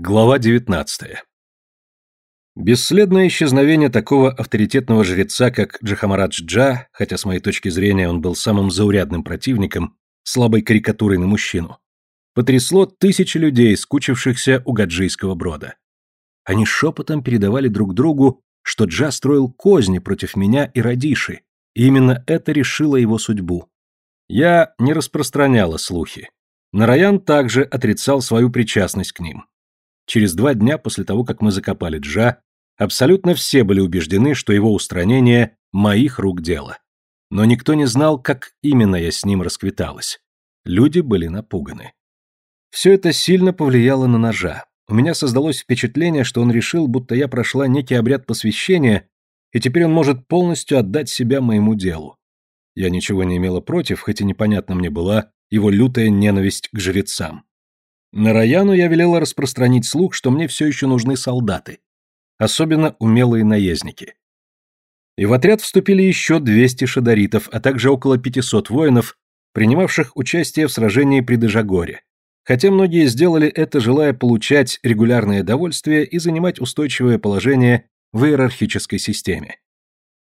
Глава 19. Бесследное исчезновение такого авторитетного жреца, как Джахамарадж Джа, хотя с моей точки зрения он был самым заурядным противником, слабой карикатурой на мужчину, потрясло тысячи людей, скучившихся у гаджийского брода. Они шепотом передавали друг другу, что Джа строил козни против меня и Радиши, и именно это решило его судьбу. Я не распространяла слухи. Нараян также отрицал свою причастность к ним. Через два дня после того, как мы закопали Джа, абсолютно все были убеждены, что его устранение – моих рук дело. Но никто не знал, как именно я с ним расквиталась. Люди были напуганы. Все это сильно повлияло на ножа. У меня создалось впечатление, что он решил, будто я прошла некий обряд посвящения, и теперь он может полностью отдать себя моему делу. Я ничего не имела против, хоть и непонятно мне была его лютая ненависть к жрецам. На Раяну я велела распространить слух, что мне все еще нужны солдаты. Особенно умелые наездники. И в отряд вступили еще 200 шадаритов, а также около 500 воинов, принимавших участие в сражении при Дежагоре. Хотя многие сделали это, желая получать регулярное довольствие и занимать устойчивое положение в иерархической системе.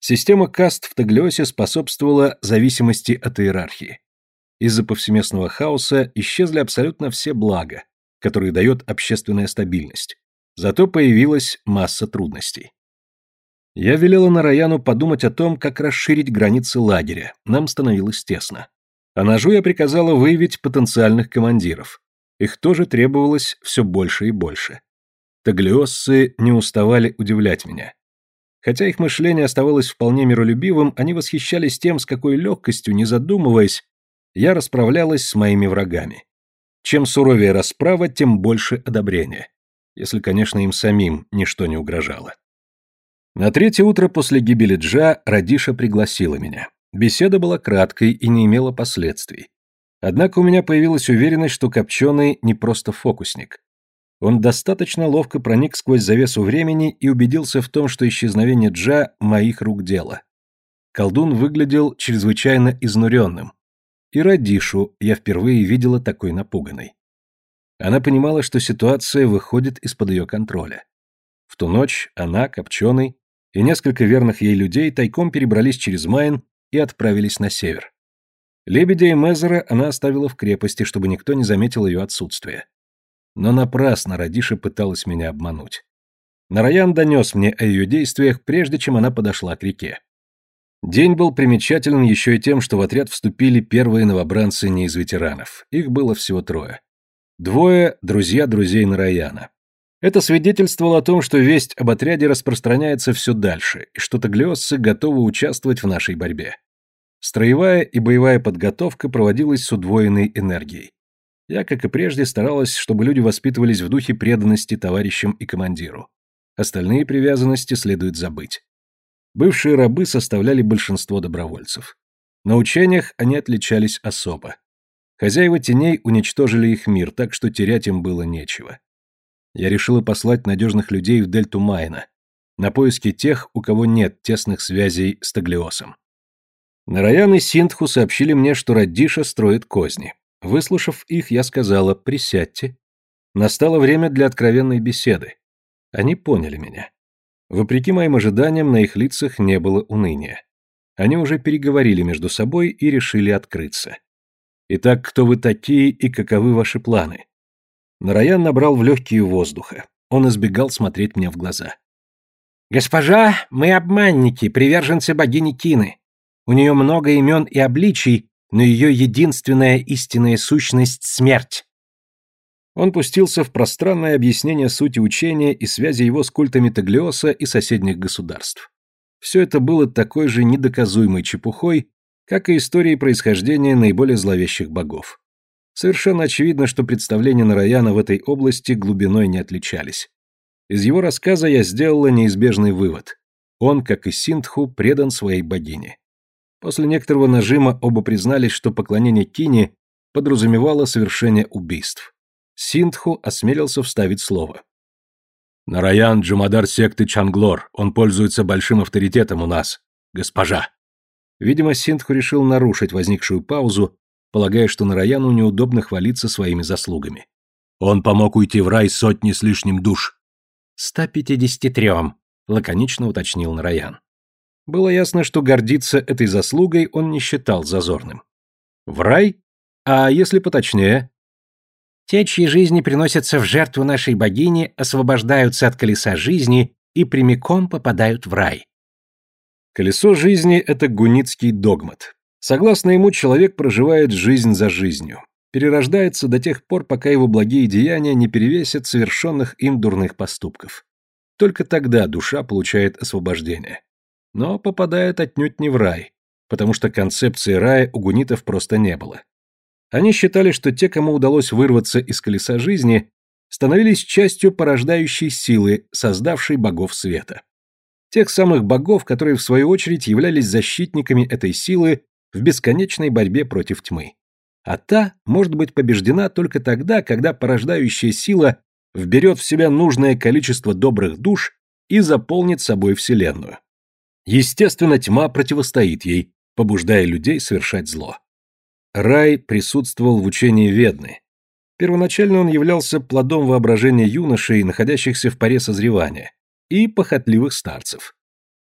Система каст в Таглиосе способствовала зависимости от иерархии. Из-за повсеместного хаоса исчезли абсолютно все блага, которые дает общественная стабильность. Зато появилась масса трудностей. Я велела Нараяну подумать о том, как расширить границы лагеря. Нам становилось тесно. А ножу я приказала выявить потенциальных командиров. Их тоже требовалось все больше и больше. Таглиоссы не уставали удивлять меня. Хотя их мышление оставалось вполне миролюбивым, они восхищались тем, с какой легкостью, не задумываясь, я расправлялась с моими врагами. Чем суровее расправа, тем больше одобрения. Если, конечно, им самим ничто не угрожало. На третье утро после гибели Джа Радиша пригласила меня. Беседа была краткой и не имела последствий. Однако у меня появилась уверенность, что Копченый не просто фокусник. Он достаточно ловко проник сквозь завесу времени и убедился в том, что исчезновение Джа – моих рук дело. Колдун выглядел чрезвычайно изнуренным, и Радишу я впервые видела такой напуганной. Она понимала, что ситуация выходит из-под ее контроля. В ту ночь она, Копченый и несколько верных ей людей тайком перебрались через Майн и отправились на север. Лебедя и Мезера она оставила в крепости, чтобы никто не заметил ее отсутствие. Но напрасно Радиша пыталась меня обмануть. Нараян донес мне о ее действиях, прежде чем она подошла к реке. День был примечателен еще и тем, что в отряд вступили первые новобранцы не из ветеранов. Их было всего трое. Двое – друзья друзей Нараяна. Это свидетельствовало о том, что весть об отряде распространяется все дальше, и что таглиосцы готовы участвовать в нашей борьбе. Строевая и боевая подготовка проводилась с удвоенной энергией. Я, как и прежде, старалась, чтобы люди воспитывались в духе преданности товарищам и командиру. Остальные привязанности следует забыть. Бывшие рабы составляли большинство добровольцев. На учениях они отличались особо. Хозяева теней уничтожили их мир, так что терять им было нечего. Я решила послать надежных людей в дельту Майна, на поиски тех, у кого нет тесных связей с Таглиосом. Нараян и Синтху сообщили мне, что Радиша строит козни. Выслушав их, я сказала «присядьте». Настало время для откровенной беседы. Они поняли меня. Вопреки моим ожиданиям, на их лицах не было уныния. Они уже переговорили между собой и решили открыться. Итак, кто вы такие и каковы ваши планы? Нараян набрал в легкие воздуха. Он избегал смотреть мне в глаза. «Госпожа, мы обманники, приверженцы богини Кины. У нее много имен и обличий, но ее единственная истинная сущность — смерть. Он пустился в пространное объяснение сути учения и связи его с культами Таглиоса и соседних государств. Все это было такой же недоказуемой чепухой, как и истории происхождения наиболее зловещих богов. Совершенно очевидно, что представления Нараяна в этой области глубиной не отличались. Из его рассказа я сделала неизбежный вывод. Он, как и Синтху, предан своей богине. После некоторого нажима оба признались, что поклонение Кине подразумевало совершение убийств. Синдху осмелился вставить слово. «Нараян Джумадар секты Чанглор. Он пользуется большим авторитетом у нас. Госпожа». Видимо, Синдху решил нарушить возникшую паузу, полагая, что Нараяну неудобно хвалиться своими заслугами. Он помог уйти в рай сотни с лишним душ. «Ста пятидесяти трем», — лаконично уточнил Нараян. Было ясно, что гордиться этой заслугой он не считал зазорным. «В рай? А если поточнее?» «Те, чьи жизни приносятся в жертву нашей богини, освобождаются от колеса жизни и прямиком попадают в рай». Колесо жизни — это гуницкий догмат. Согласно ему, человек проживает жизнь за жизнью, перерождается до тех пор, пока его благие деяния не перевесят совершенных им дурных поступков. Только тогда душа получает освобождение. Но попадает отнюдь не в рай, потому что концепции рая у гунитов просто не было. Они считали, что те, кому удалось вырваться из колеса жизни, становились частью порождающей силы, создавшей богов света. Тех самых богов, которые в свою очередь являлись защитниками этой силы в бесконечной борьбе против тьмы. А та может быть побеждена только тогда, когда порождающая сила вберет в себя нужное количество добрых душ и заполнит собой Вселенную. Естественно, тьма противостоит ей, побуждая людей совершать зло. Рай присутствовал в учении Ведны. Первоначально он являлся плодом воображения юношей, находящихся в паре созревания, и похотливых старцев.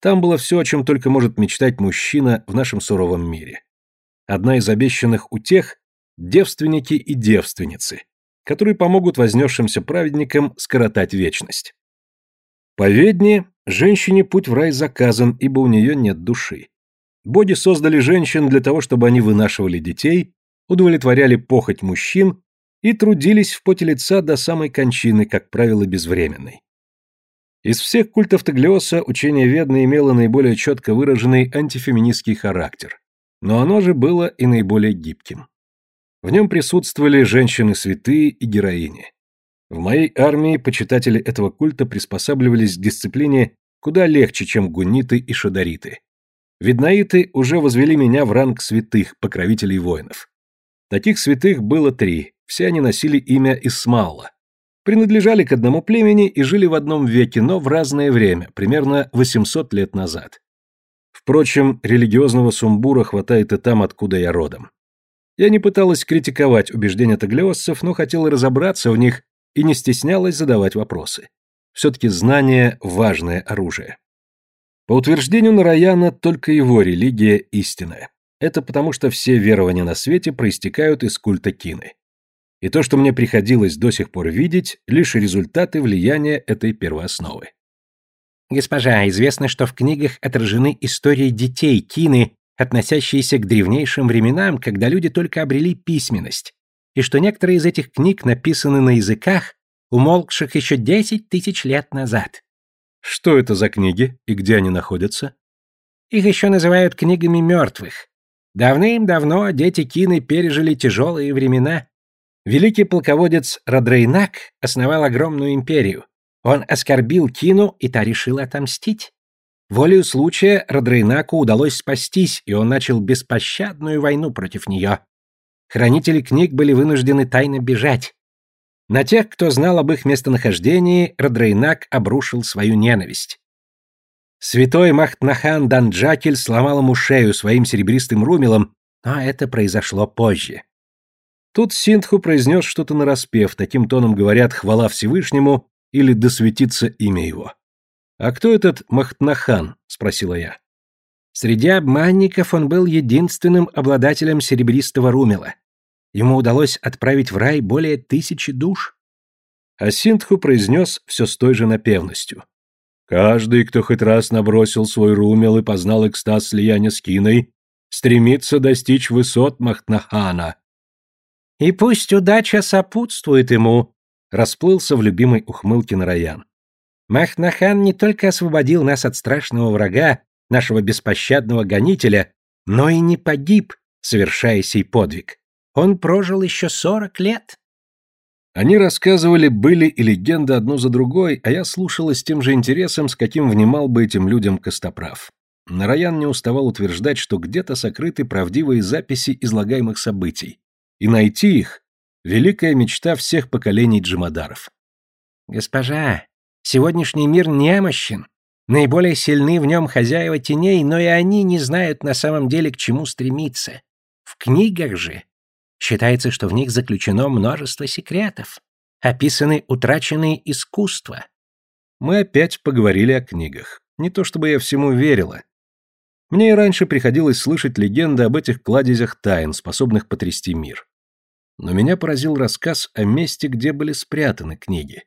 Там было все, о чем только может мечтать мужчина в нашем суровом мире. Одна из обещанных утех – девственники и девственницы, которые помогут вознесшимся праведникам скоротать вечность. По ведне, женщине путь в рай заказан, ибо у нее нет души. Боги создали женщин для того, чтобы они вынашивали детей, удовлетворяли похоть мужчин и трудились в поте лица до самой кончины, как правило, безвременной. Из всех культов Таглиоса учение Ведны имело наиболее четко выраженный антифеминистский характер, но оно же было и наиболее гибким. В нем присутствовали женщины-святые и героини. В моей армии почитатели этого культа приспосабливались к дисциплине куда легче, чем гунниты и шадариты. Виднаиты уже возвели меня в ранг святых, покровителей воинов. Таких святых было три, все они носили имя Исмаала, принадлежали к одному племени и жили в одном веке, но в разное время, примерно 800 лет назад. Впрочем, религиозного сумбура хватает и там, откуда я родом. Я не пыталась критиковать убеждения таглиоссов, но хотела разобраться в них и не стеснялась задавать вопросы. Все-таки знание – важное оружие. По утверждению Нараяна, только его религия истинная. Это потому, что все верования на свете проистекают из культа Кины. И то, что мне приходилось до сих пор видеть, лишь результаты влияния этой первоосновы. Госпожа, известно, что в книгах отражены истории детей Кины, относящиеся к древнейшим временам, когда люди только обрели письменность, и что некоторые из этих книг написаны на языках, умолкших еще десять тысяч лет назад. Что это за книги и где они находятся? Их еще называют книгами мертвых. Давным-давно дети Кины пережили тяжелые времена, Великий полководец Радрейнак основал огромную империю. Он оскорбил Кину, и та решила отомстить. Волею случая Радрейнаку удалось спастись, и он начал беспощадную войну против нее. Хранители книг были вынуждены тайно бежать. На тех, кто знал об их местонахождении, Радрейнак обрушил свою ненависть. Святой Махтнахан Данджакель сломал ему шею своим серебристым румелом, но это произошло позже. Тут Синтху произнес что-то нараспев, таким тоном говорят «хвала Всевышнему» или «да светится имя его». «А кто этот Махтнахан?» — спросила я. Среди обманников он был единственным обладателем серебристого румела. Ему удалось отправить в рай более тысячи душ. А Синтху произнес все с той же напевностью. «Каждый, кто хоть раз набросил свой румел и познал экстаз слияния с Киной, стремится достичь высот Махтнахана, и пусть удача сопутствует ему, расплылся в любимой ухмылке Нараян. Махнахан не только освободил нас от страшного врага, нашего беспощадного гонителя, но и не погиб, совершая сей подвиг. Он прожил еще сорок лет. Они рассказывали были и легенды одну за другой, а я слушала с тем же интересом, с каким внимал бы этим людям Костоправ. Нараян не уставал утверждать, что где-то сокрыты правдивые записи излагаемых событий, и найти их — великая мечта всех поколений джимадаров. Госпожа, сегодняшний мир немощен. Наиболее сильны в нем хозяева теней, но и они не знают на самом деле, к чему стремиться. В книгах же считается, что в них заключено множество секретов. описаны утраченные искусства. Мы опять поговорили о книгах. Не то чтобы я всему верила. Мне и раньше приходилось слышать легенды об этих кладезях тайн, способных потрясти мир. Но меня поразил рассказ о месте, где были спрятаны книги.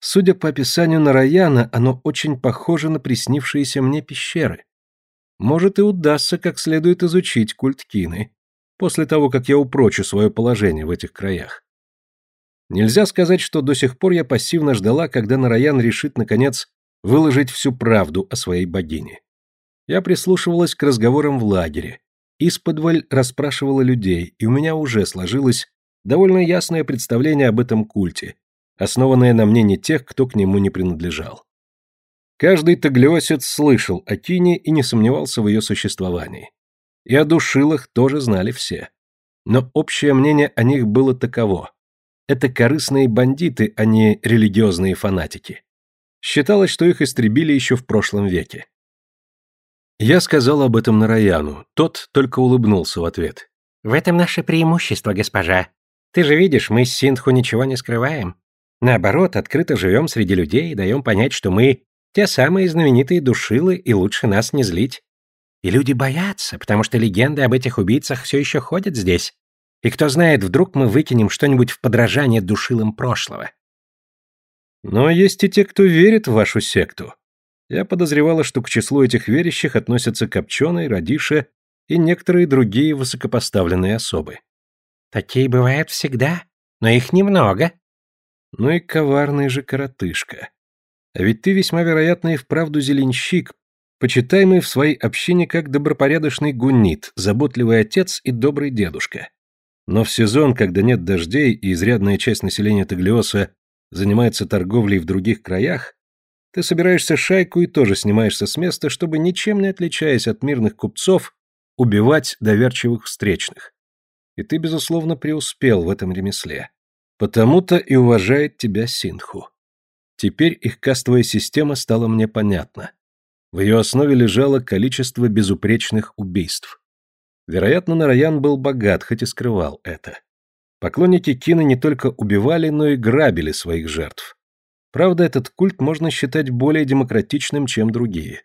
Судя по описанию Нараяна, оно очень похоже на приснившиеся мне пещеры. Может и удастся как следует изучить культ Кины, после того, как я упрочу свое положение в этих краях. Нельзя сказать, что до сих пор я пассивно ждала, когда Нараян решит, наконец, выложить всю правду о своей богине. Я прислушивалась к разговорам в лагере, исподволь расспрашивала людей, и у меня уже сложилось довольно ясное представление об этом культе, основанное на мнении тех, кто к нему не принадлежал. Каждый таглиосец слышал о Кине и не сомневался в ее существовании. И о душилах тоже знали все. Но общее мнение о них было таково. Это корыстные бандиты, а не религиозные фанатики. Считалось, что их истребили еще в прошлом веке. Я сказал об этом Нараяну, тот только улыбнулся в ответ. «В этом наше преимущество, госпожа. Ты же видишь, мы с Синтху ничего не скрываем. Наоборот, открыто живем среди людей и даем понять, что мы те самые знаменитые душилы, и лучше нас не злить. И люди боятся, потому что легенды об этих убийцах все еще ходят здесь. И кто знает, вдруг мы выкинем что-нибудь в подражание душилам прошлого. Но есть и те, кто верит в вашу секту. Я подозревала, что к числу этих верящих относятся Копченый, Радиша и некоторые другие высокопоставленные особы. Такие бывают всегда, но их немного. Ну и коварный же коротышка. А ведь ты весьма вероятно и вправду зеленщик, почитаемый в своей общине как добропорядочный гуннит, заботливый отец и добрый дедушка. Но в сезон, когда нет дождей и изрядная часть населения Таглиоса занимается торговлей в других краях, ты собираешься шайку и тоже снимаешься с места, чтобы, ничем не отличаясь от мирных купцов, убивать доверчивых встречных. И ты, безусловно, преуспел в этом ремесле. Потому-то и уважает тебя Синху. Теперь их кастовая система стала мне понятна. В ее основе лежало количество безупречных убийств. Вероятно, Нараян был богат, хоть и скрывал это. Поклонники Кины не только убивали, но и грабили своих жертв. Правда, этот культ можно считать более демократичным, чем другие.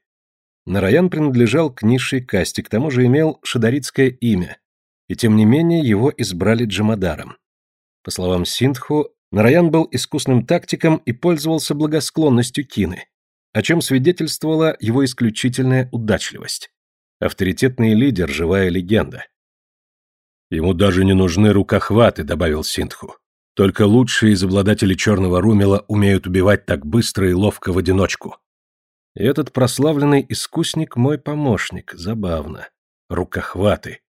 Нараян принадлежал к низшей касте, к тому же имел шадаритское имя, и тем не менее его избрали Джамадаром. По словам Синдху, Нараян был искусным тактиком и пользовался благосклонностью Кины, о чем свидетельствовала его исключительная удачливость. Авторитетный лидер, живая легенда. Ему даже не нужны рукохваты, добавил Синтху. Только лучшие из обладателей черного румела умеют убивать так быстро и ловко в одиночку. И этот прославленный искусник мой помощник, забавно. Рукохваты.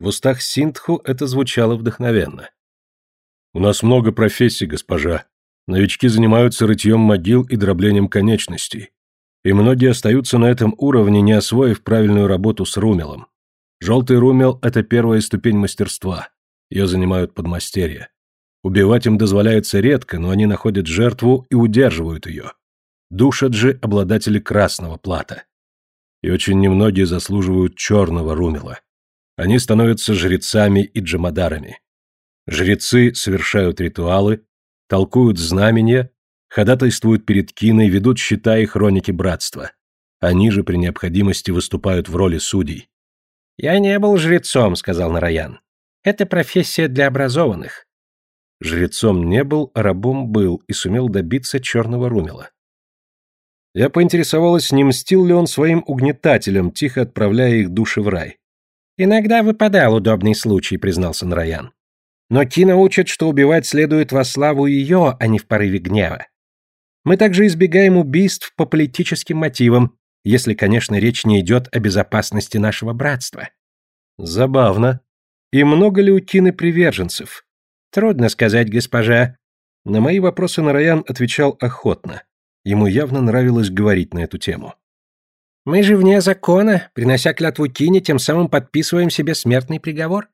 В устах Синтху это звучало вдохновенно. У нас много профессий, госпожа. Новички занимаются рытьем могил и дроблением конечностей и многие остаются на этом уровне, не освоив правильную работу с румелом. Желтый румел – это первая ступень мастерства. Ее занимают подмастерья. Убивать им дозволяется редко, но они находят жертву и удерживают ее. Душат же обладатели красного плата. И очень немногие заслуживают черного румела. Они становятся жрецами и джамадарами. Жрецы совершают ритуалы, толкуют знамения ходатайствуют перед Киной, ведут счета и хроники братства. Они же при необходимости выступают в роли судей. «Я не был жрецом», — сказал Нараян. «Это профессия для образованных». Жрецом не был, а рабом был и сумел добиться черного румела. Я поинтересовалась, не мстил ли он своим угнетателям, тихо отправляя их души в рай. «Иногда выпадал удобный случай», — признался Нараян. «Но Кина учит, что убивать следует во славу ее, а не в порыве гнева. Мы также избегаем убийств по политическим мотивам, если, конечно, речь не идет о безопасности нашего братства. Забавно. И много ли у Кины приверженцев? Трудно сказать, госпожа. На мои вопросы Нараян отвечал охотно. Ему явно нравилось говорить на эту тему. Мы же вне закона, принося клятву Кине, тем самым подписываем себе смертный приговор.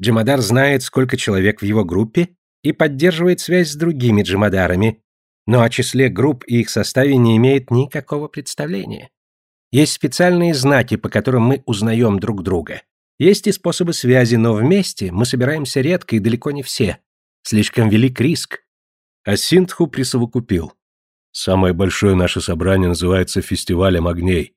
Джамадар знает, сколько человек в его группе и поддерживает связь с другими джамадарами, но о числе групп и их составе не имеет никакого представления. Есть специальные знаки, по которым мы узнаем друг друга. Есть и способы связи, но вместе мы собираемся редко и далеко не все. Слишком велик риск. А Синтху присовокупил. Самое большое наше собрание называется «Фестивалем огней».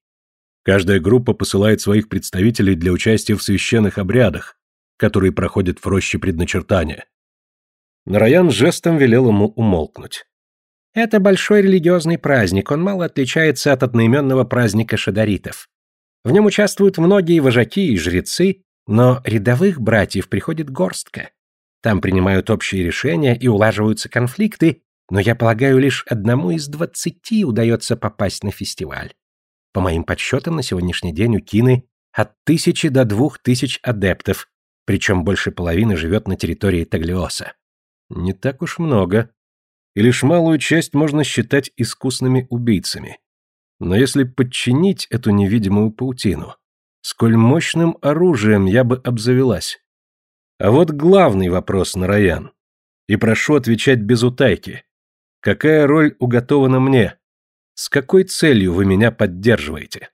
Каждая группа посылает своих представителей для участия в священных обрядах, которые проходят в роще предначертания. Нараян жестом велел ему умолкнуть. Это большой религиозный праздник, он мало отличается от одноименного праздника шадаритов. В нем участвуют многие вожаки и жрецы, но рядовых братьев приходит горстка. Там принимают общие решения и улаживаются конфликты, но я полагаю, лишь одному из двадцати удается попасть на фестиваль. По моим подсчетам, на сегодняшний день у Кины от тысячи до двух тысяч адептов, причем больше половины живет на территории Таглиоса. Не так уж много. И лишь малую часть можно считать искусными убийцами. Но если подчинить эту невидимую паутину, сколь мощным оружием я бы обзавелась? А вот главный вопрос, Нараян. И прошу отвечать без утайки. Какая роль уготована мне? С какой целью вы меня поддерживаете?